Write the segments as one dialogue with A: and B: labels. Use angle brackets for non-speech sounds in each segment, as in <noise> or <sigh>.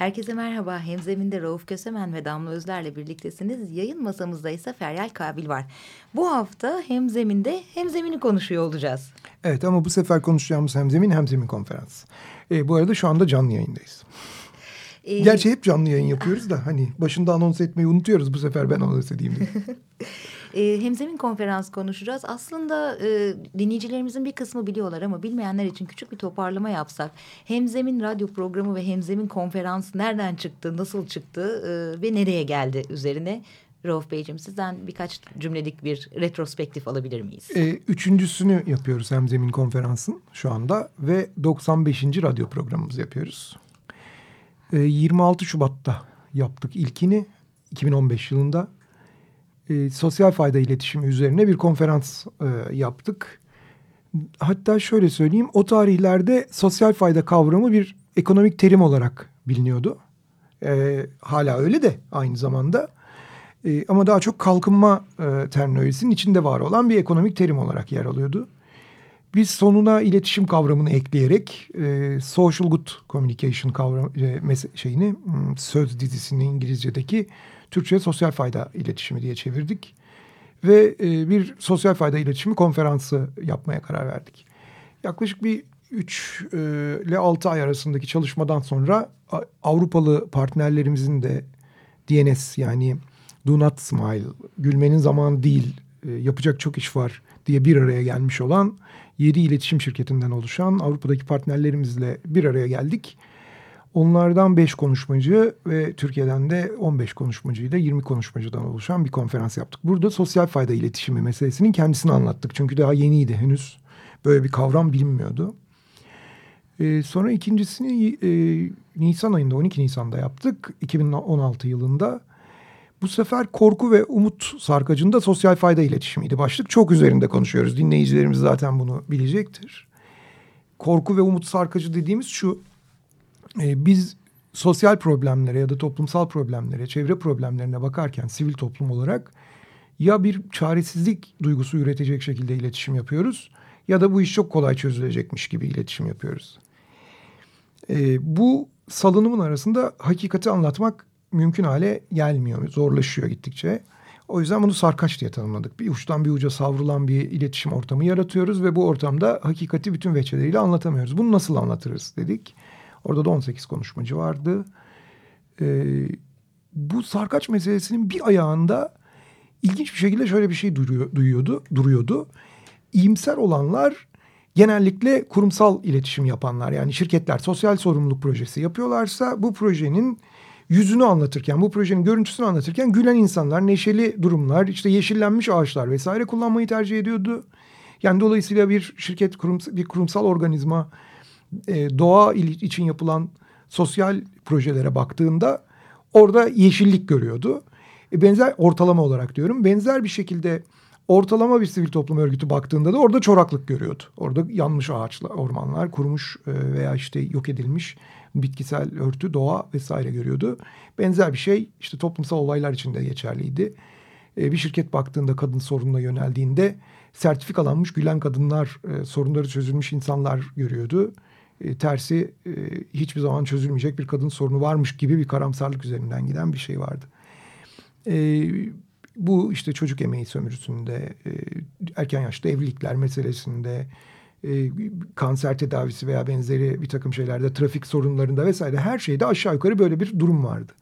A: Herkese merhaba. Hemzeminde Rauf Kösemen ve Damla Özler'le birliktesiniz. Yayın masamızda ise Feryal Kabil var. Bu hafta Hemzeminde Hemzemini konuşuyor olacağız.
B: Evet ama bu sefer konuşacağımız Hemzemin Hemzemin konferans. E, bu arada şu anda canlı yayındayız. Ee, Gerçi hep canlı yayın yapıyoruz da hani başında anons etmeyi unutuyoruz bu sefer ben anons edeyim diye. <laughs>
A: e, hemzemin konferans konuşacağız. Aslında e, dinleyicilerimizin bir kısmı biliyorlar ama bilmeyenler için küçük bir toparlama yapsak. Hemzemin radyo programı ve Hemzemin konferans nereden çıktı, nasıl çıktı e, ve nereye geldi üzerine Rauf Beyciğim sizden birkaç cümlelik bir retrospektif alabilir miyiz?
B: Ee, üçüncüsünü yapıyoruz Hemzemin Konferans'ın şu anda ve 95. radyo programımızı yapıyoruz. Ee, 26 Şubat'ta yaptık ilkini 2015 yılında e, sosyal fayda iletişimi üzerine bir konferans e, yaptık. Hatta şöyle söyleyeyim o tarihlerde sosyal fayda kavramı bir ekonomik terim olarak biliniyordu. E, hala öyle de aynı zamanda. E, ama daha çok kalkınma e, terminolojisinin içinde var olan bir ekonomik terim olarak yer alıyordu. Biz sonuna iletişim kavramını ekleyerek e, social good communication kavram e, şeyini hmm, söz dizisinin İngilizce'deki Türkçe sosyal fayda iletişimi diye çevirdik. Ve e, bir sosyal fayda iletişimi konferansı yapmaya karar verdik. Yaklaşık bir 3 e, ile 6 ay arasındaki çalışmadan sonra Avrupalı partnerlerimizin de DNS yani Do Not Smile, gülmenin zamanı değil, e, yapacak çok iş var diye bir araya gelmiş olan 7 iletişim şirketinden oluşan Avrupa'daki partnerlerimizle bir araya geldik Onlardan beş konuşmacı ve Türkiye'den de 15 konuşmacıyla 20 konuşmacıdan oluşan bir konferans yaptık. Burada sosyal fayda iletişimi meselesinin kendisini anlattık. Çünkü daha yeniydi henüz. Böyle bir kavram bilinmiyordu. Ee, sonra ikincisini e, Nisan ayında 12 Nisan'da yaptık. 2016 yılında. Bu sefer korku ve umut sarkacında sosyal fayda iletişimiydi başlık. Çok üzerinde konuşuyoruz. Dinleyicilerimiz zaten bunu bilecektir. Korku ve umut sarkacı dediğimiz şu e, biz sosyal problemlere ya da toplumsal problemlere, çevre problemlerine bakarken sivil toplum olarak ya bir çaresizlik duygusu üretecek şekilde iletişim yapıyoruz ya da bu iş çok kolay çözülecekmiş gibi iletişim yapıyoruz. E, bu salınımın arasında hakikati anlatmak mümkün hale gelmiyor, zorlaşıyor gittikçe. O yüzden bunu sarkaç diye tanımladık. Bir uçtan bir uca savrulan bir iletişim ortamı yaratıyoruz ve bu ortamda hakikati bütün veçeleriyle anlatamıyoruz. Bunu nasıl anlatırız dedik. Orada da 18 konuşmacı vardı. Ee, bu sarkaç meselesinin bir ayağında ilginç bir şekilde şöyle bir şey duruyor, duyuyordu, duruyordu. İyimser olanlar genellikle kurumsal iletişim yapanlar yani şirketler sosyal sorumluluk projesi yapıyorlarsa bu projenin yüzünü anlatırken, bu projenin görüntüsünü anlatırken gülen insanlar, neşeli durumlar, işte yeşillenmiş ağaçlar vesaire kullanmayı tercih ediyordu. Yani dolayısıyla bir şirket, kurumsal, bir kurumsal organizma e, doğa için yapılan sosyal projelere baktığında orada yeşillik görüyordu. E, benzer ortalama olarak diyorum. Benzer bir şekilde ortalama bir sivil toplum örgütü baktığında da orada çoraklık görüyordu. Orada yanmış ağaçlar, ormanlar, kurumuş e, veya işte yok edilmiş bitkisel örtü, doğa vesaire görüyordu. Benzer bir şey işte toplumsal olaylar için de geçerliydi. E, bir şirket baktığında kadın sorununa yöneldiğinde sertifikalanmış gülen kadınlar, e, sorunları çözülmüş insanlar görüyordu e, tersi e, hiçbir zaman çözülmeyecek bir kadın sorunu varmış gibi bir karamsarlık üzerinden giden bir şey vardı. E, bu işte çocuk emeği sömürüsünde, erken yaşta evlilikler meselesinde, kanser tedavisi veya benzeri bir takım şeylerde, trafik sorunlarında vesaire her şeyde aşağı yukarı böyle bir durum vardı.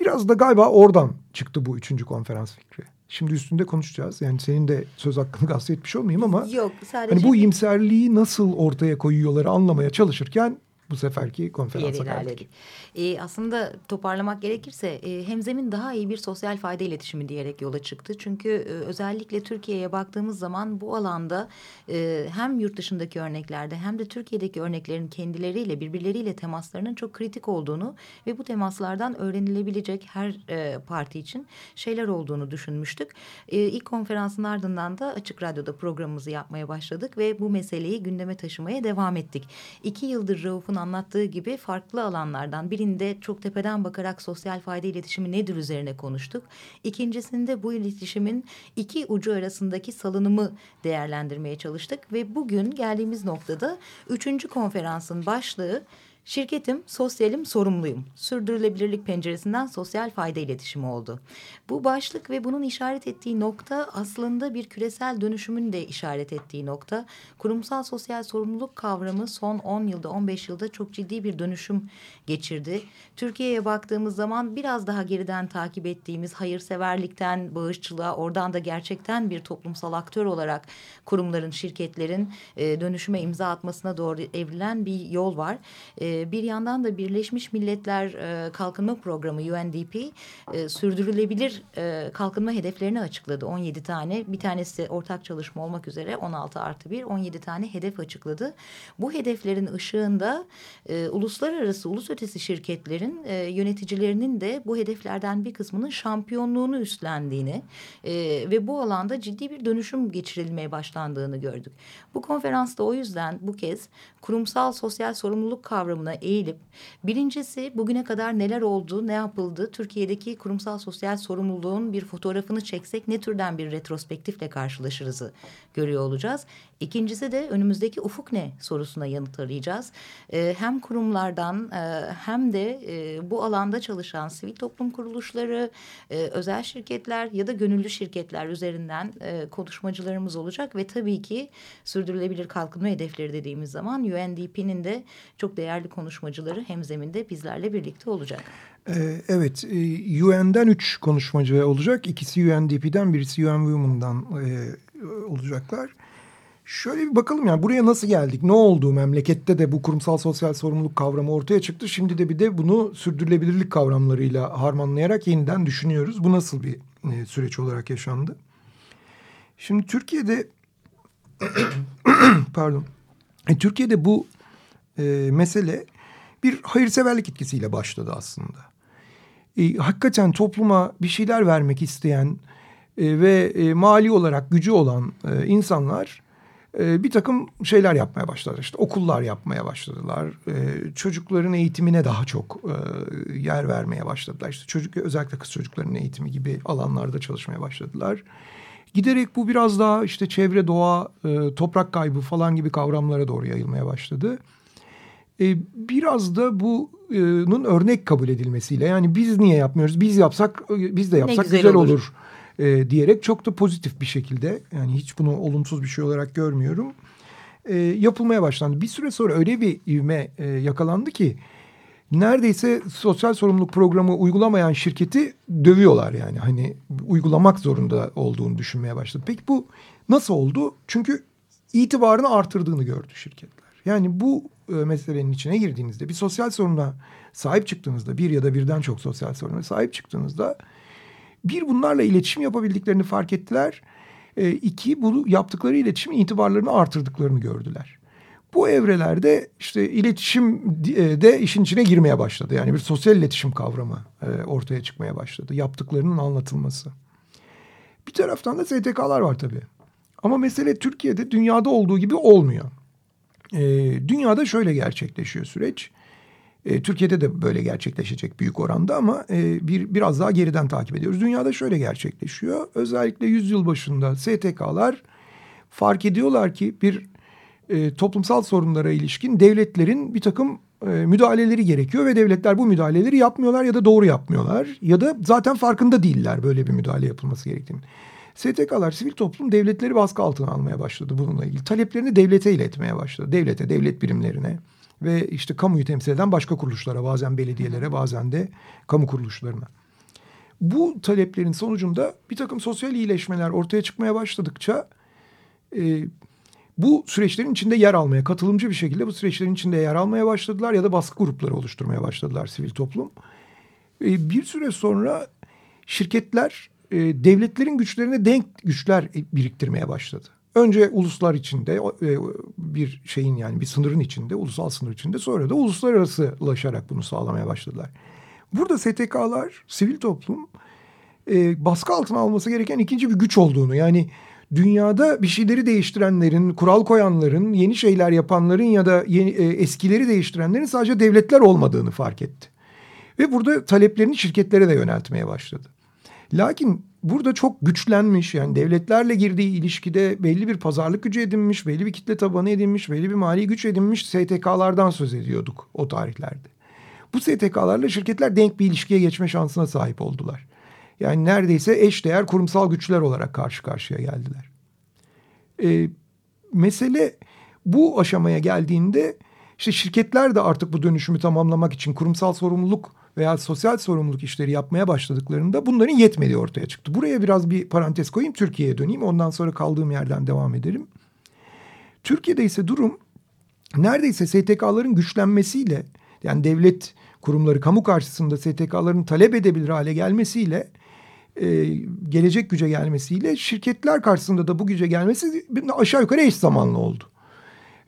B: Biraz da galiba oradan çıktı bu üçüncü konferans fikri. Şimdi üstünde konuşacağız. Yani senin de söz hakkını gasp etmiş olmayayım ama...
A: Yok sadece...
B: Hani bu iyimserliği nasıl ortaya koyuyorları anlamaya çalışırken bu seferki konferansa
A: ilerledik. E, aslında toparlamak gerekirse e, Hemzem'in daha iyi bir sosyal fayda iletişimi diyerek yola çıktı. Çünkü e, özellikle Türkiye'ye baktığımız zaman bu alanda e, hem yurt dışındaki örneklerde hem de Türkiye'deki örneklerin kendileriyle birbirleriyle temaslarının çok kritik olduğunu ve bu temaslardan öğrenilebilecek her e, parti için şeyler olduğunu düşünmüştük. E, ilk konferansın ardından da Açık Radyo'da programımızı yapmaya başladık ve bu meseleyi gündeme taşımaya devam ettik. İki yıldır Rauf'un anlattığı gibi farklı alanlardan birinde çok tepeden bakarak sosyal fayda iletişimi nedir üzerine konuştuk. İkincisinde bu iletişimin iki ucu arasındaki salınımı değerlendirmeye çalıştık ve bugün geldiğimiz noktada üçüncü konferansın başlığı Şirketim, sosyalim, sorumluyum. Sürdürülebilirlik penceresinden sosyal fayda iletişimi oldu. Bu başlık ve bunun işaret ettiği nokta aslında bir küresel dönüşümün de işaret ettiği nokta. Kurumsal sosyal sorumluluk kavramı son 10 yılda 15 yılda çok ciddi bir dönüşüm geçirdi. Türkiye'ye baktığımız zaman biraz daha geriden takip ettiğimiz hayırseverlikten bağışçılığa oradan da gerçekten bir toplumsal aktör olarak kurumların, şirketlerin e, dönüşüme imza atmasına doğru evrilen bir yol var. E, ee, bir yandan da Birleşmiş Milletler e, Kalkınma Programı UNDP e, sürdürülebilir e, kalkınma hedeflerini açıkladı. 17 tane bir tanesi ortak çalışma olmak üzere 16 artı 1 17 tane hedef açıkladı. Bu hedeflerin ışığında e, uluslararası ulus ötesi şirketlerin e, yöneticilerinin de bu hedeflerden bir kısmının şampiyonluğunu üstlendiğini e, ve bu alanda ciddi bir dönüşüm geçirilmeye başlandığını gördük. Bu konferansta o yüzden bu kez kurumsal sosyal sorumluluk kavramını kavramına eğilip birincisi bugüne kadar neler oldu, ne yapıldı, Türkiye'deki kurumsal sosyal sorumluluğun bir fotoğrafını çeksek ne türden bir retrospektifle karşılaşırızı görüyor olacağız. İkincisi de önümüzdeki ufuk ne sorusuna yanıt arayacağız. E, hem kurumlardan e, hem de e, bu alanda çalışan sivil toplum kuruluşları, e, özel şirketler ya da gönüllü şirketler üzerinden e, konuşmacılarımız olacak ve tabii ki sürdürülebilir kalkınma hedefleri dediğimiz zaman UNDP'nin de çok değerli konuşmacıları hemzeminde bizlerle birlikte olacak.
B: Ee, evet, e, UN'den üç konuşmacı olacak. İkisi UNDP'den, birisi UN Women'dan e, olacaklar. Şöyle bir bakalım yani buraya nasıl geldik? Ne oldu memlekette de bu kurumsal sosyal sorumluluk kavramı ortaya çıktı. Şimdi de bir de bunu sürdürülebilirlik kavramlarıyla harmanlayarak yeniden düşünüyoruz. Bu nasıl bir e, süreç olarak yaşandı? Şimdi Türkiye'de <coughs> pardon. E, Türkiye'de bu e, mesele bir hayırseverlik etkisiyle başladı aslında. E, hakikaten topluma bir şeyler vermek isteyen e, ve e, mali olarak gücü olan e, insanlar e, bir takım şeyler yapmaya başladılar. İşte okullar yapmaya başladılar. E, çocukların eğitimine daha çok e, yer vermeye başladılar. İşte çocuk özellikle kız çocuklarının eğitimi gibi alanlarda çalışmaya başladılar. Giderek bu biraz daha işte çevre, doğa, e, toprak kaybı falan gibi kavramlara doğru yayılmaya başladı. E, biraz da bunun örnek kabul edilmesiyle yani biz niye yapmıyoruz? Biz yapsak e, biz de yapsak güzel, güzel olur. olur e, diyerek çok da pozitif bir şekilde yani hiç bunu olumsuz bir şey olarak görmüyorum. E, yapılmaya başlandı. Bir süre sonra öyle bir ivme e, yakalandı ki neredeyse sosyal sorumluluk programı uygulamayan şirketi dövüyorlar yani. Hani uygulamak zorunda olduğunu düşünmeye başladı. Peki bu nasıl oldu? Çünkü itibarını artırdığını gördü şirketler. Yani bu e, meselenin içine girdiğinizde bir sosyal soruna sahip çıktığınızda bir ya da birden çok sosyal soruna sahip çıktığınızda bir bunlarla iletişim yapabildiklerini fark ettiler. E, iki bu yaptıkları iletişim itibarlarını artırdıklarını gördüler. Bu evrelerde işte iletişim e, de işin içine girmeye başladı. Yani bir sosyal iletişim kavramı e, ortaya çıkmaya başladı. Yaptıklarının anlatılması. Bir taraftan da STK'lar var tabii. Ama mesele Türkiye'de dünyada olduğu gibi olmuyor. E, dünyada şöyle gerçekleşiyor süreç. E, Türkiye'de de böyle gerçekleşecek büyük oranda ama e, bir biraz daha geriden takip ediyoruz. Dünyada şöyle gerçekleşiyor. Özellikle yüzyıl başında STK'lar fark ediyorlar ki bir e, toplumsal sorunlara ilişkin devletlerin bir takım e, müdahaleleri gerekiyor ve devletler bu müdahaleleri yapmıyorlar ya da doğru yapmıyorlar ya da zaten farkında değiller böyle bir müdahale yapılması gerektiğini. STK'lar sivil toplum devletleri baskı altına almaya başladı bununla ilgili. Taleplerini devlete iletmeye başladı. Devlete, devlet birimlerine ve işte kamuyu temsil eden başka kuruluşlara bazen belediyelere bazen de kamu kuruluşlarına. Bu taleplerin sonucunda bir takım sosyal iyileşmeler ortaya çıkmaya başladıkça e, bu süreçlerin içinde yer almaya, katılımcı bir şekilde bu süreçlerin içinde yer almaya başladılar ya da baskı grupları oluşturmaya başladılar sivil toplum. E, bir süre sonra şirketler e, devletlerin güçlerine denk güçler biriktirmeye başladı. Önce uluslar içinde e, bir şeyin yani bir sınırın içinde, ulusal sınır içinde sonra da uluslararasılaşarak bunu sağlamaya başladılar. Burada STK'lar, sivil toplum e, baskı altına alması gereken ikinci bir güç olduğunu yani dünyada bir şeyleri değiştirenlerin, kural koyanların, yeni şeyler yapanların ya da yeni, e, eskileri değiştirenlerin sadece devletler olmadığını fark etti. Ve burada taleplerini şirketlere de yöneltmeye başladı. Lakin burada çok güçlenmiş yani devletlerle girdiği ilişkide belli bir pazarlık gücü edinmiş, belli bir kitle tabanı edinmiş, belli bir mali güç edinmiş STK'lardan söz ediyorduk o tarihlerde. Bu STK'larla şirketler denk bir ilişkiye geçme şansına sahip oldular. Yani neredeyse eşdeğer kurumsal güçler olarak karşı karşıya geldiler. Ee, mesele bu aşamaya geldiğinde işte şirketler de artık bu dönüşümü tamamlamak için kurumsal sorumluluk veya sosyal sorumluluk işleri yapmaya başladıklarında bunların yetmediği ortaya çıktı. Buraya biraz bir parantez koyayım Türkiye'ye döneyim ondan sonra kaldığım yerden devam ederim. Türkiye'de ise durum neredeyse STK'ların güçlenmesiyle yani devlet kurumları kamu karşısında STK'ların talep edebilir hale gelmesiyle e, gelecek güce gelmesiyle şirketler karşısında da bu güce gelmesi aşağı yukarı eş zamanlı oldu.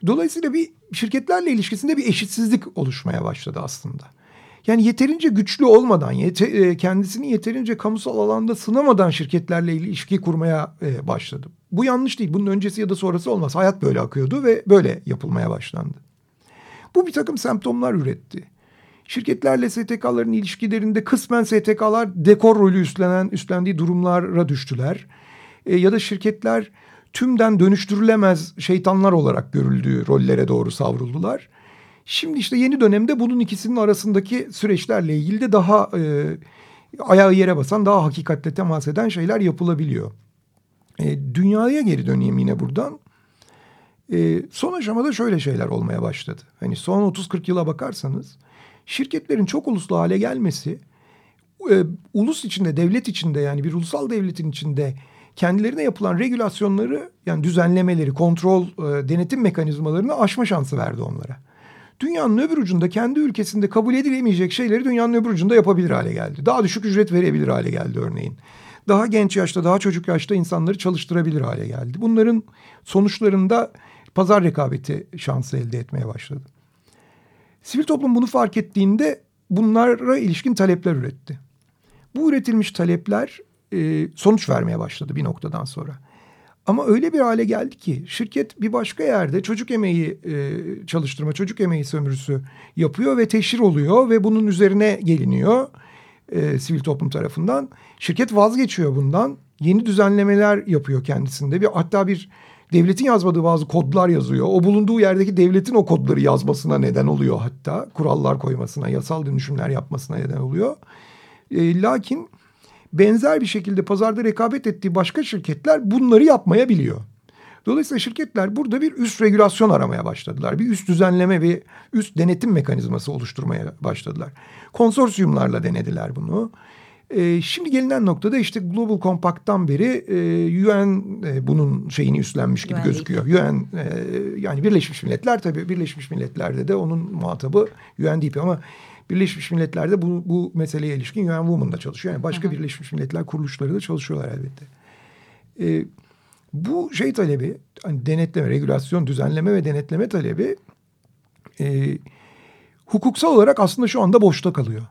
B: Dolayısıyla bir şirketlerle ilişkisinde bir eşitsizlik oluşmaya başladı aslında. Yani yeterince güçlü olmadan, yete, e, kendisini yeterince kamusal alanda sınamadan şirketlerle ilişki kurmaya e, başladı. Bu yanlış değil. Bunun öncesi ya da sonrası olmaz. Hayat böyle akıyordu ve böyle yapılmaya başlandı. Bu bir takım semptomlar üretti. Şirketlerle STK'ların ilişkilerinde kısmen STK'lar dekor rolü üstlenen, üstlendiği durumlara düştüler. E, ya da şirketler tümden dönüştürülemez şeytanlar olarak görüldüğü rollere doğru savruldular. Şimdi işte yeni dönemde bunun ikisinin arasındaki süreçlerle ilgili de daha e, ayağı yere basan, daha hakikatle temas eden şeyler yapılabiliyor. E, dünyaya geri döneyim yine buradan. E, son aşamada şöyle şeyler olmaya başladı. Hani son 30-40 yıla bakarsanız şirketlerin çok uluslu hale gelmesi e, ulus içinde, devlet içinde yani bir ulusal devletin içinde kendilerine yapılan regülasyonları yani düzenlemeleri, kontrol, e, denetim mekanizmalarını aşma şansı verdi onlara. Dünyanın öbür ucunda kendi ülkesinde kabul edilemeyecek şeyleri dünyanın öbür ucunda yapabilir hale geldi. Daha düşük ücret verebilir hale geldi örneğin. Daha genç yaşta, daha çocuk yaşta insanları çalıştırabilir hale geldi. Bunların sonuçlarında pazar rekabeti şansı elde etmeye başladı. Sivil toplum bunu fark ettiğinde bunlara ilişkin talepler üretti. Bu üretilmiş talepler e, sonuç vermeye başladı bir noktadan sonra. Ama öyle bir hale geldi ki şirket bir başka yerde çocuk emeği e, çalıştırma, çocuk emeği sömürüsü yapıyor ve teşhir oluyor ve bunun üzerine geliniyor e, sivil toplum tarafından. Şirket vazgeçiyor bundan. Yeni düzenlemeler yapıyor kendisinde. Bir, hatta bir devletin yazmadığı bazı kodlar yazıyor. O bulunduğu yerdeki devletin o kodları yazmasına neden oluyor hatta. Kurallar koymasına, yasal dönüşümler yapmasına neden oluyor. E, lakin benzer bir şekilde pazarda rekabet ettiği başka şirketler bunları yapmayabiliyor. Dolayısıyla şirketler burada bir üst regülasyon aramaya başladılar. Bir üst düzenleme ve üst denetim mekanizması oluşturmaya başladılar. Konsorsiyumlarla denediler bunu. E, şimdi gelinen noktada işte Global Compact'tan beri e, UN e, bunun şeyini üstlenmiş gibi Güvenlik. gözüküyor. UN e, yani Birleşmiş Milletler tabii Birleşmiş Milletler'de de onun muhatabı UNDP ama Birleşmiş Milletler'de bu, bu meseleye ilişkin UN Women'da çalışıyor. Yani başka hı hı. Birleşmiş Milletler kuruluşları da çalışıyorlar elbette. E, bu şey talebi hani denetleme, regülasyon, düzenleme ve denetleme talebi e, hukuksal olarak aslında şu anda boşta kalıyor.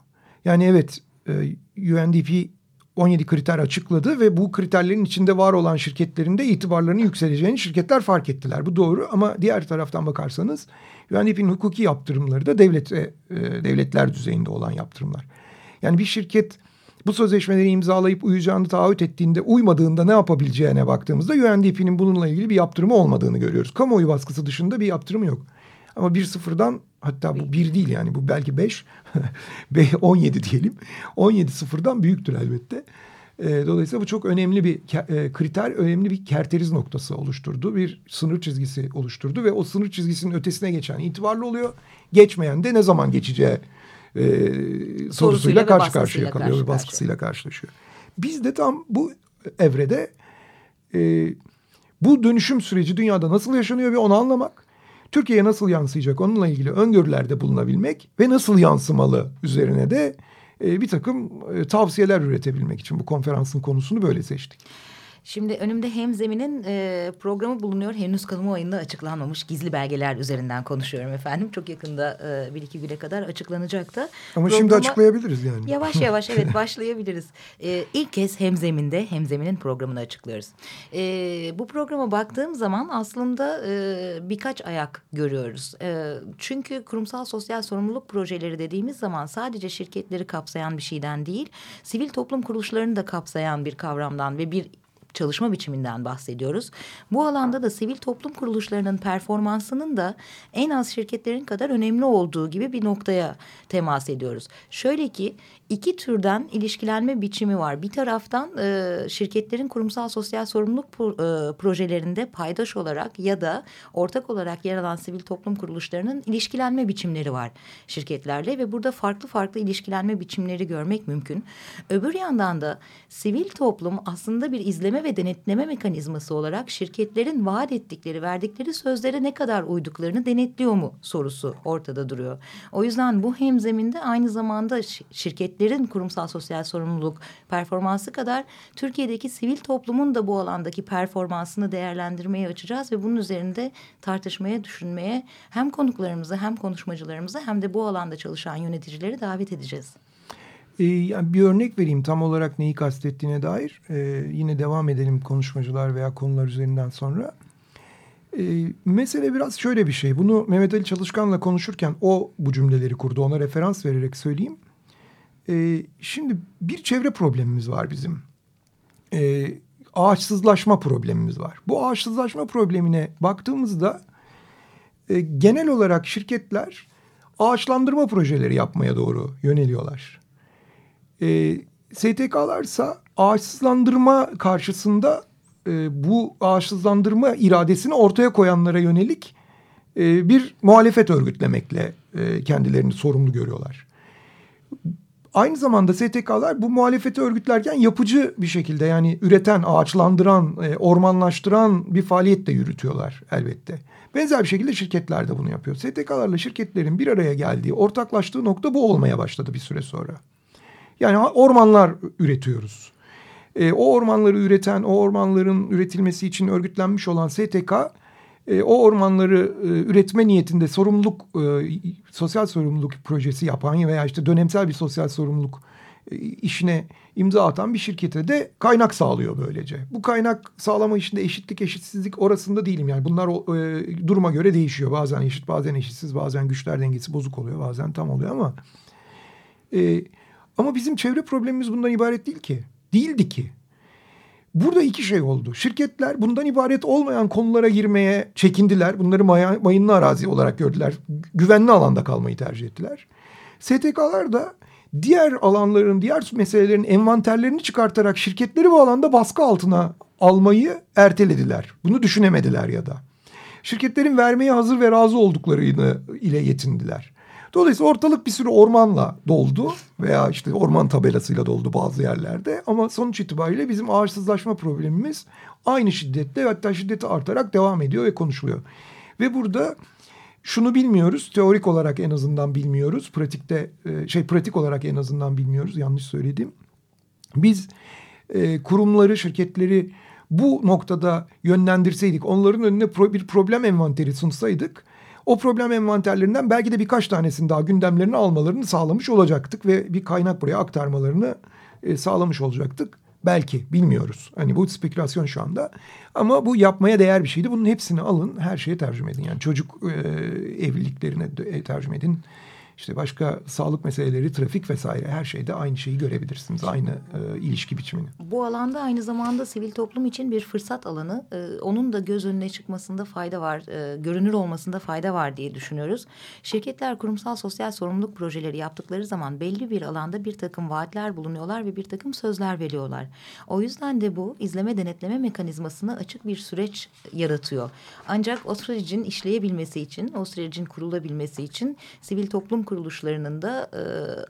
B: Yani evet e, UNDP 17 kriter açıkladı ve bu kriterlerin içinde var olan şirketlerin de itibarlarının yükseleceğini şirketler fark ettiler. Bu doğru ama diğer taraftan bakarsanız UNDP'nin hukuki yaptırımları da devlete, e, devletler düzeyinde olan yaptırımlar. Yani bir şirket bu sözleşmeleri imzalayıp uyacağını taahhüt ettiğinde uymadığında ne yapabileceğine baktığımızda UNDP'nin bununla ilgili bir yaptırımı olmadığını görüyoruz. Kamuoyu baskısı dışında bir yaptırımı yok. Ama bir sıfırdan hatta bu bir değil yani bu belki beş, <laughs> on yedi diyelim. On yedi sıfırdan büyüktür elbette. E, dolayısıyla bu çok önemli bir e, kriter, önemli bir kerteriz noktası oluşturdu. Bir sınır çizgisi oluşturdu ve o sınır çizgisinin ötesine geçen itibarlı oluyor. Geçmeyen de ne zaman geçeceği e, sorusuyla, sorusuyla karşı karşıya kalıyor karşı, baskısıyla karşılaşıyor. Biz de tam bu evrede e, Bu dönüşüm süreci dünyada nasıl yaşanıyor ve onu anlamak. Türkiye'ye nasıl yansıyacak onunla ilgili öngörülerde bulunabilmek ve nasıl yansımalı üzerine de e, bir takım e, tavsiyeler üretebilmek için bu konferansın konusunu böyle seçtik.
A: Şimdi önümde Hemzemin'in e, programı bulunuyor. Henüz kamuoyunda açıklanmamış gizli belgeler üzerinden konuşuyorum efendim. Çok yakında e, bir iki güne kadar açıklanacak da.
B: Ama
A: Programa,
B: şimdi açıklayabiliriz yani.
A: Yavaş yavaş evet <laughs> başlayabiliriz. E, ilk kez Hemzemin'de Hemzemin'in programını açıklıyoruz. E, bu programa baktığım zaman aslında e, birkaç ayak görüyoruz. E, çünkü kurumsal sosyal sorumluluk projeleri dediğimiz zaman sadece şirketleri kapsayan bir şeyden değil, sivil toplum kuruluşlarını da kapsayan bir kavramdan ve bir çalışma biçiminden bahsediyoruz. Bu alanda da sivil toplum kuruluşlarının performansının da en az şirketlerin kadar önemli olduğu gibi bir noktaya temas ediyoruz. Şöyle ki iki türden ilişkilenme biçimi var. Bir taraftan e, şirketlerin kurumsal sosyal sorumluluk pro, e, projelerinde paydaş olarak ya da ortak olarak yer alan sivil toplum kuruluşlarının ilişkilenme biçimleri var şirketlerle ve burada farklı farklı ilişkilenme biçimleri görmek mümkün. Öbür yandan da sivil toplum aslında bir izleme ve denetleme mekanizması olarak şirketlerin vaat ettikleri, verdikleri sözlere ne kadar uyduklarını denetliyor mu sorusu ortada duruyor. O yüzden bu hemzeminde aynı zamanda şirketlerin kurumsal sosyal sorumluluk performansı kadar Türkiye'deki sivil toplumun da bu alandaki performansını değerlendirmeye açacağız ve bunun üzerinde tartışmaya, düşünmeye hem konuklarımızı hem konuşmacılarımızı hem de bu alanda çalışan yöneticileri davet edeceğiz.
B: Ee, yani bir örnek vereyim tam olarak neyi kastettiğine dair. Ee, yine devam edelim konuşmacılar veya konular üzerinden sonra. Ee, mesele biraz şöyle bir şey. Bunu Mehmet Ali Çalışkan'la konuşurken o bu cümleleri kurdu. Ona referans vererek söyleyeyim. Ee, şimdi bir çevre problemimiz var bizim. Ee, ağaçsızlaşma problemimiz var. Bu ağaçsızlaşma problemine baktığımızda e, genel olarak şirketler ağaçlandırma projeleri yapmaya doğru yöneliyorlar. E, STK'larsa ağaçsızlandırma karşısında e, bu ağaçsızlandırma iradesini ortaya koyanlara yönelik e, bir muhalefet örgütlemekle e, kendilerini sorumlu görüyorlar. Aynı zamanda STK'lar bu muhalefeti örgütlerken yapıcı bir şekilde yani üreten, ağaçlandıran, e, ormanlaştıran bir faaliyet de yürütüyorlar elbette. Benzer bir şekilde şirketler de bunu yapıyor. STK'larla şirketlerin bir araya geldiği, ortaklaştığı nokta bu olmaya başladı bir süre sonra. Yani ormanlar üretiyoruz. E, o ormanları üreten, o ormanların üretilmesi için örgütlenmiş olan STK, e, o ormanları e, üretme niyetinde sorumluluk, e, sosyal sorumluluk projesi yapan veya işte dönemsel bir sosyal sorumluluk e, işine imza atan bir şirkete de kaynak sağlıyor böylece. Bu kaynak sağlama işinde eşitlik eşitsizlik orasında değilim yani bunlar e, duruma göre değişiyor. Bazen eşit bazen eşitsiz bazen güçler dengesi bozuk oluyor bazen tam oluyor ama... E, ama bizim çevre problemimiz bundan ibaret değil ki. Değildi ki. Burada iki şey oldu. Şirketler bundan ibaret olmayan konulara girmeye çekindiler. Bunları maya, mayınlı arazi olarak gördüler. Güvenli alanda kalmayı tercih ettiler. STK'lar da diğer alanların, diğer meselelerin envanterlerini çıkartarak şirketleri bu alanda baskı altına almayı ertelediler. Bunu düşünemediler ya da. Şirketlerin vermeye hazır ve razı olduklarını ile yetindiler. Dolayısıyla ortalık bir sürü ormanla doldu veya işte orman tabelasıyla doldu bazı yerlerde. Ama sonuç itibariyle bizim ağaçsızlaşma problemimiz aynı şiddetle hatta şiddeti artarak devam ediyor ve konuşuluyor. Ve burada şunu bilmiyoruz teorik olarak en azından bilmiyoruz. Pratikte e, şey pratik olarak en azından bilmiyoruz yanlış söyledim. Biz e, kurumları şirketleri bu noktada yönlendirseydik onların önüne pro, bir problem envanteri sunsaydık o problem envanterlerinden belki de birkaç tanesini daha gündemlerini almalarını sağlamış olacaktık ve bir kaynak buraya aktarmalarını e, sağlamış olacaktık. Belki bilmiyoruz. Hani bu spekülasyon şu anda. Ama bu yapmaya değer bir şeydi. Bunun hepsini alın her şeye tercüme edin. Yani çocuk e, evliliklerine de, e, tercüme edin işte başka sağlık meseleleri, trafik vesaire her şeyde aynı şeyi görebilirsiniz. Aynı e, ilişki biçimini.
A: Bu alanda aynı zamanda sivil toplum için bir fırsat alanı. E, onun da göz önüne çıkmasında fayda var, e, görünür olmasında fayda var diye düşünüyoruz. Şirketler kurumsal sosyal sorumluluk projeleri yaptıkları zaman belli bir alanda bir takım vaatler bulunuyorlar ve bir takım sözler veriyorlar. O yüzden de bu izleme denetleme mekanizmasını açık bir süreç yaratıyor. Ancak o sürecin işleyebilmesi için, o sürecin kurulabilmesi için sivil toplum kuruluşlarının da e,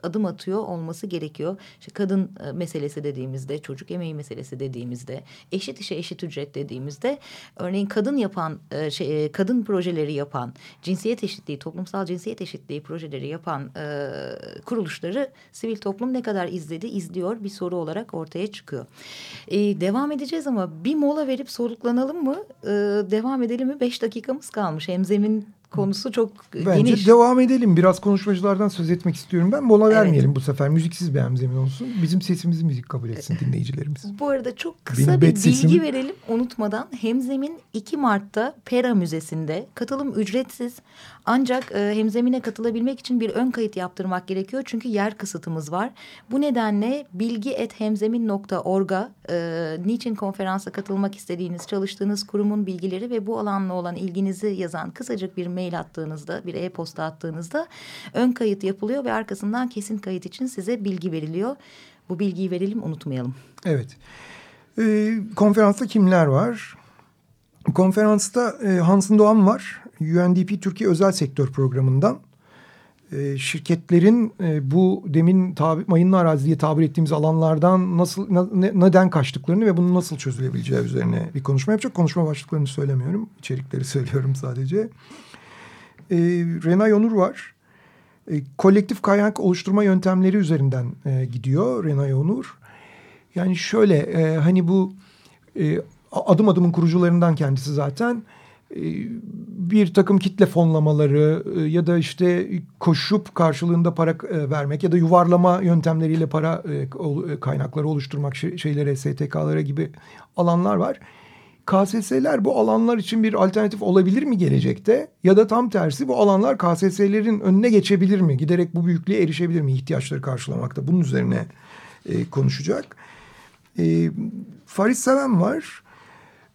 A: adım atıyor olması gerekiyor. İşte kadın e, meselesi dediğimizde, çocuk emeği meselesi dediğimizde, eşit işe eşit ücret dediğimizde, örneğin kadın yapan, e, şey, e, kadın projeleri yapan, cinsiyet eşitliği, toplumsal cinsiyet eşitliği projeleri yapan e, kuruluşları sivil toplum ne kadar izledi, izliyor bir soru olarak ortaya çıkıyor. E, devam edeceğiz ama bir mola verip soluklanalım mı? E, devam edelim mi? Beş dakikamız kalmış. Hemzemin konusu çok
B: Bence
A: geniş.
B: devam edelim. Biraz konuşmacılardan söz etmek istiyorum ben. Mola vermeyelim bu sefer. Müziksiz bir hemzemin olsun. Bizim sesimizi müzik kabul etsin dinleyicilerimiz.
A: Bu arada çok kısa
B: Benim
A: bir bilgi
B: sesim-
A: verelim unutmadan. Hemzemin 2 Mart'ta Pera Müzesi'nde katılım ücretsiz. Ancak e, Hemzemin'e katılabilmek için bir ön kayıt yaptırmak gerekiyor. Çünkü yer kısıtımız var. Bu nedenle bilgi.hemzemin.org'a e, niçin konferansa katılmak istediğiniz, çalıştığınız kurumun bilgileri ve bu alanla olan ilginizi yazan kısacık bir mail attığınızda, bir e-posta attığınızda ön kayıt yapılıyor ve arkasından kesin kayıt için size bilgi veriliyor. Bu bilgiyi verelim unutmayalım.
B: Evet. Ee, konferansta kimler var? Konferansta e, Hansın Doğan var. UNDP Türkiye Özel Sektör Programı'ndan. E, şirketlerin e, bu demin tabi, mayınlı arazi diye tabir ettiğimiz alanlardan nasıl na, ne, neden kaçtıklarını ve bunun nasıl çözülebileceği üzerine bir konuşma yapacak. Konuşma başlıklarını söylemiyorum. İçerikleri <laughs> söylüyorum sadece. E, Renay Onur var. E, kolektif kaynak oluşturma yöntemleri üzerinden e, gidiyor Renay Onur. Yani şöyle e, hani bu e, adım adımın kurucularından kendisi zaten e, bir takım kitle fonlamaları e, ya da işte koşup karşılığında para e, vermek ya da yuvarlama yöntemleriyle para kaynakları oluşturmak şey- şeylere STK'lara gibi alanlar var. KSS'ler bu alanlar için bir alternatif olabilir mi gelecekte? Ya da tam tersi bu alanlar KSS'lerin önüne geçebilir mi? Giderek bu büyüklüğe erişebilir mi ihtiyaçları karşılamakta? Bunun üzerine e, konuşacak. E, Faris Seven var.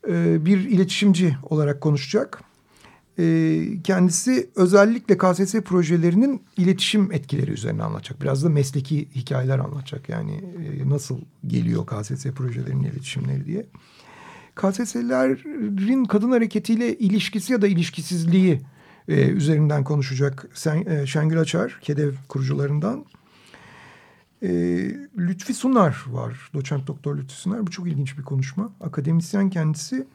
B: E, bir iletişimci olarak konuşacak. E, kendisi özellikle KSS projelerinin iletişim etkileri üzerine anlatacak. Biraz da mesleki hikayeler anlatacak. Yani e, nasıl geliyor KSS projelerinin iletişimleri diye. KSS'lerin kadın hareketiyle ilişkisi ya da ilişkisizliği e, üzerinden konuşacak Sen, e, Şengül Açar, KEDEV kurucularından. E, Lütfi Sunar var, doçent doktor Lütfi Sunar. Bu çok ilginç bir konuşma. Akademisyen kendisi.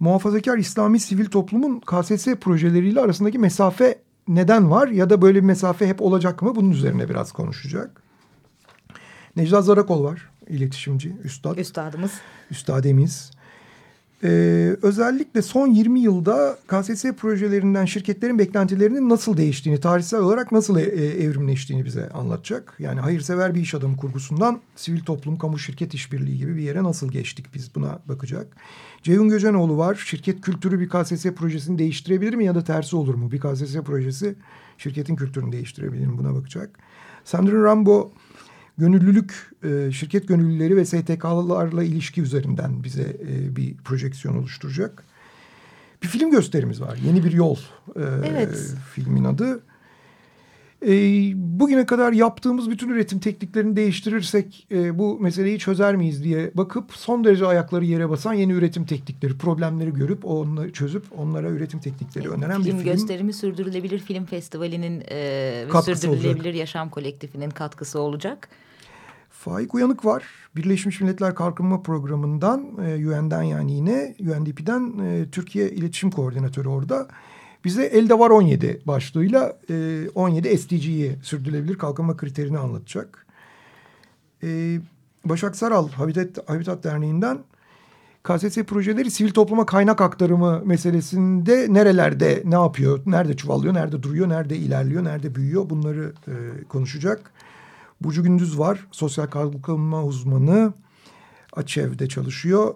B: Muhafazakar İslami sivil toplumun KSS projeleriyle arasındaki mesafe neden var ya da böyle bir mesafe hep olacak mı? Bunun üzerine biraz konuşacak. Necla Zarakol var, iletişimci, üstad.
A: Üstadımız.
B: Üstademiz. Ee, özellikle son 20 yılda KSS projelerinden şirketlerin beklentilerinin nasıl değiştiğini, tarihsel olarak nasıl e, evrimleştiğini bize anlatacak. Yani hayırsever bir iş adamı kurgusundan sivil toplum, kamu şirket işbirliği gibi bir yere nasıl geçtik biz buna bakacak. Ceyhun Göcenoğlu var. Şirket kültürü bir KSS projesini değiştirebilir mi ya da tersi olur mu? Bir KSS projesi şirketin kültürünü değiştirebilir mi? Buna bakacak. Sandrine Rambo gönüllülük, e, şirket gönüllüleri ve STK'larla ilişki üzerinden bize e, bir projeksiyon oluşturacak. Bir film gösterimiz var. Yeni bir yol e,
A: Evet.
B: filmin adı. E, bugüne kadar yaptığımız bütün üretim tekniklerini değiştirirsek e, bu meseleyi çözer miyiz diye bakıp son derece ayakları yere basan yeni üretim teknikleri, problemleri görüp onları çözüp onlara üretim teknikleri öneren
A: film,
B: bir film.
A: gösterimi Sürdürülebilir Film Festivali'nin e, ve Sürdürülebilir
B: olacak.
A: Yaşam Kolektifinin katkısı olacak.
B: Faik Uyanık var. Birleşmiş Milletler Kalkınma Programı'ndan, e, UN'den yani yine UNDP'den e, Türkiye İletişim Koordinatörü orada. Bize Elde Var 17 başlığıyla e, 17 SDG'yi sürdürülebilir kalkınma kriterini anlatacak. E, Başak Saral Habitat, Habitat Derneği'nden KSS projeleri sivil topluma kaynak aktarımı meselesinde nerelerde ne yapıyor, nerede çuvallıyor, nerede duruyor, nerede ilerliyor, nerede büyüyor bunları e, konuşacak. Burcu Gündüz var. Sosyal kalkınma uzmanı. Açev'de çalışıyor.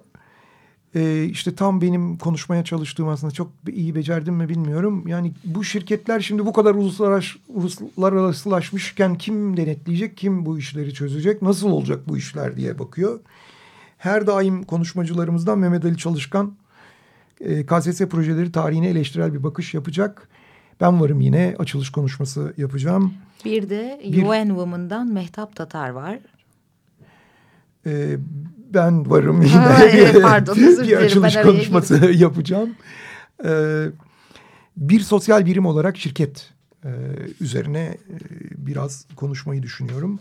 B: Ee, işte tam benim konuşmaya çalıştığım aslında çok iyi becerdim mi bilmiyorum. Yani bu şirketler şimdi bu kadar uluslararası, uluslararasılaşmışken kim denetleyecek, kim bu işleri çözecek, nasıl olacak bu işler diye bakıyor. Her daim konuşmacılarımızdan Mehmet Ali Çalışkan e, KSS projeleri tarihine eleştirel bir bakış yapacak. Ben varım yine açılış konuşması yapacağım.
A: Bir de
B: Bir-
A: UN Women'dan Mehtap Tatar var.
B: Ee, ben varım yine.
A: Ha, evet, <laughs> pardon,
B: bir açılış konuşması yapacağım. Ee, bir sosyal birim olarak şirket e, üzerine e, biraz konuşmayı düşünüyorum.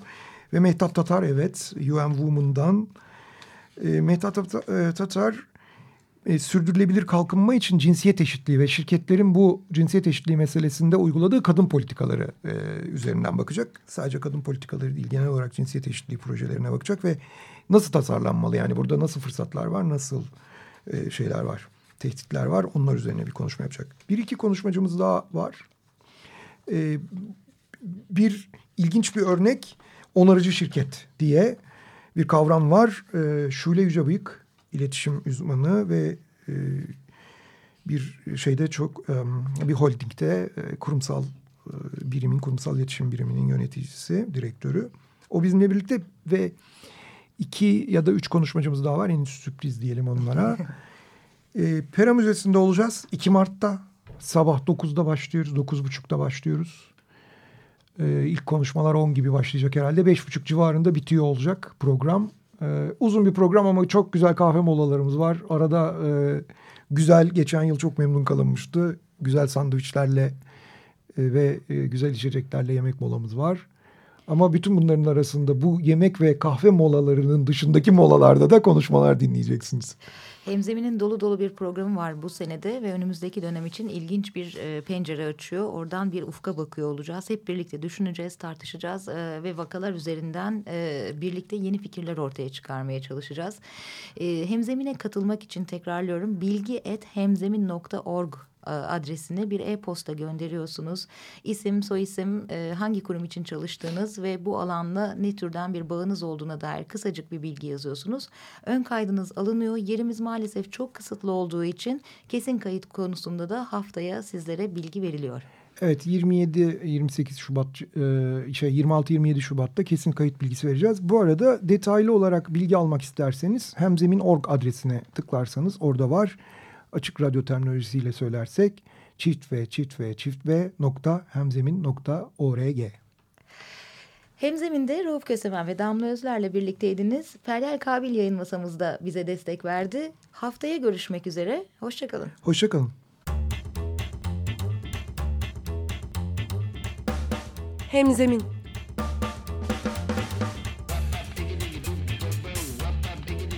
B: Ve Mehtap Tatar evet UN Women'dan e, Mehtap Tatar, e, sürdürülebilir kalkınma için cinsiyet eşitliği ve şirketlerin bu cinsiyet eşitliği meselesinde uyguladığı kadın politikaları e, üzerinden bakacak. Sadece kadın politikaları değil genel olarak cinsiyet eşitliği projelerine bakacak ve nasıl tasarlanmalı yani burada nasıl fırsatlar var nasıl e, şeyler var tehditler var onlar üzerine bir konuşma yapacak. Bir iki konuşmacımız daha var. E, bir ilginç bir örnek onarıcı şirket diye bir kavram var. E, Şule Yücebıyık iletişim uzmanı ve e, bir şeyde çok e, bir holdingde e, kurumsal e, birimin kurumsal iletişim biriminin yöneticisi, direktörü. O bizimle birlikte ve iki ya da üç konuşmacımız daha var. En sürpriz diyelim onlara. <laughs> e, Pera Müzesi'nde olacağız. 2 Mart'ta sabah 9'da başlıyoruz. 9.30'da başlıyoruz. E, ilk konuşmalar 10 gibi başlayacak herhalde. 5.30 civarında bitiyor olacak program. Ee, uzun bir program ama çok güzel kahve molalarımız var. Arada e, güzel, geçen yıl çok memnun kalınmıştı. Güzel sandviçlerle e, ve e, güzel içeceklerle yemek molamız var. Ama bütün bunların arasında bu yemek ve kahve molalarının dışındaki molalarda da konuşmalar dinleyeceksiniz.
A: Hemzemin'in dolu dolu bir programı var bu senede ve önümüzdeki dönem için ilginç bir e, pencere açıyor. Oradan bir ufka bakıyor olacağız. Hep birlikte düşüneceğiz, tartışacağız e, ve vakalar üzerinden e, birlikte yeni fikirler ortaya çıkarmaya çalışacağız. E, Hemzemin'e katılmak için tekrarlıyorum bilgi.hemzemin.org adresine bir e-posta gönderiyorsunuz. İsim, soyisim, e, hangi kurum için çalıştığınız ve bu alanla ne türden bir bağınız olduğuna dair kısacık bir bilgi yazıyorsunuz. Ön kaydınız alınıyor. Yerimiz maalesef çok kısıtlı olduğu için kesin kayıt konusunda da haftaya sizlere bilgi veriliyor.
B: Evet 27-28 Şubat e, şey 26-27 Şubat'ta kesin kayıt bilgisi vereceğiz. Bu arada detaylı olarak bilgi almak isterseniz hemzemin.org adresine tıklarsanız orada var açık radyo terminolojisiyle söylersek çift ve çift ve çift ve nokta hemzemin nokta org.
A: Hemzemin'de Rauf Kösemen ve Damla Özler'le birlikteydiniz. Feryal Kabil yayın masamızda bize destek verdi. Haftaya görüşmek üzere. Hoşçakalın.
B: Hoşçakalın.
C: Hemzemin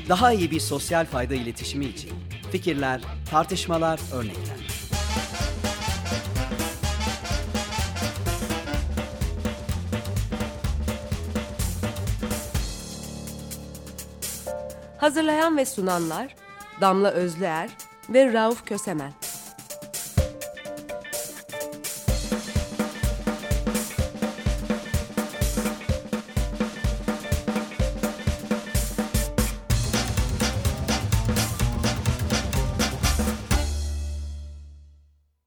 D: Daha iyi bir sosyal fayda iletişimi için fikirler, tartışmalar, örnekler.
C: Hazırlayan ve sunanlar Damla Özlüer ve Rauf Kösemen.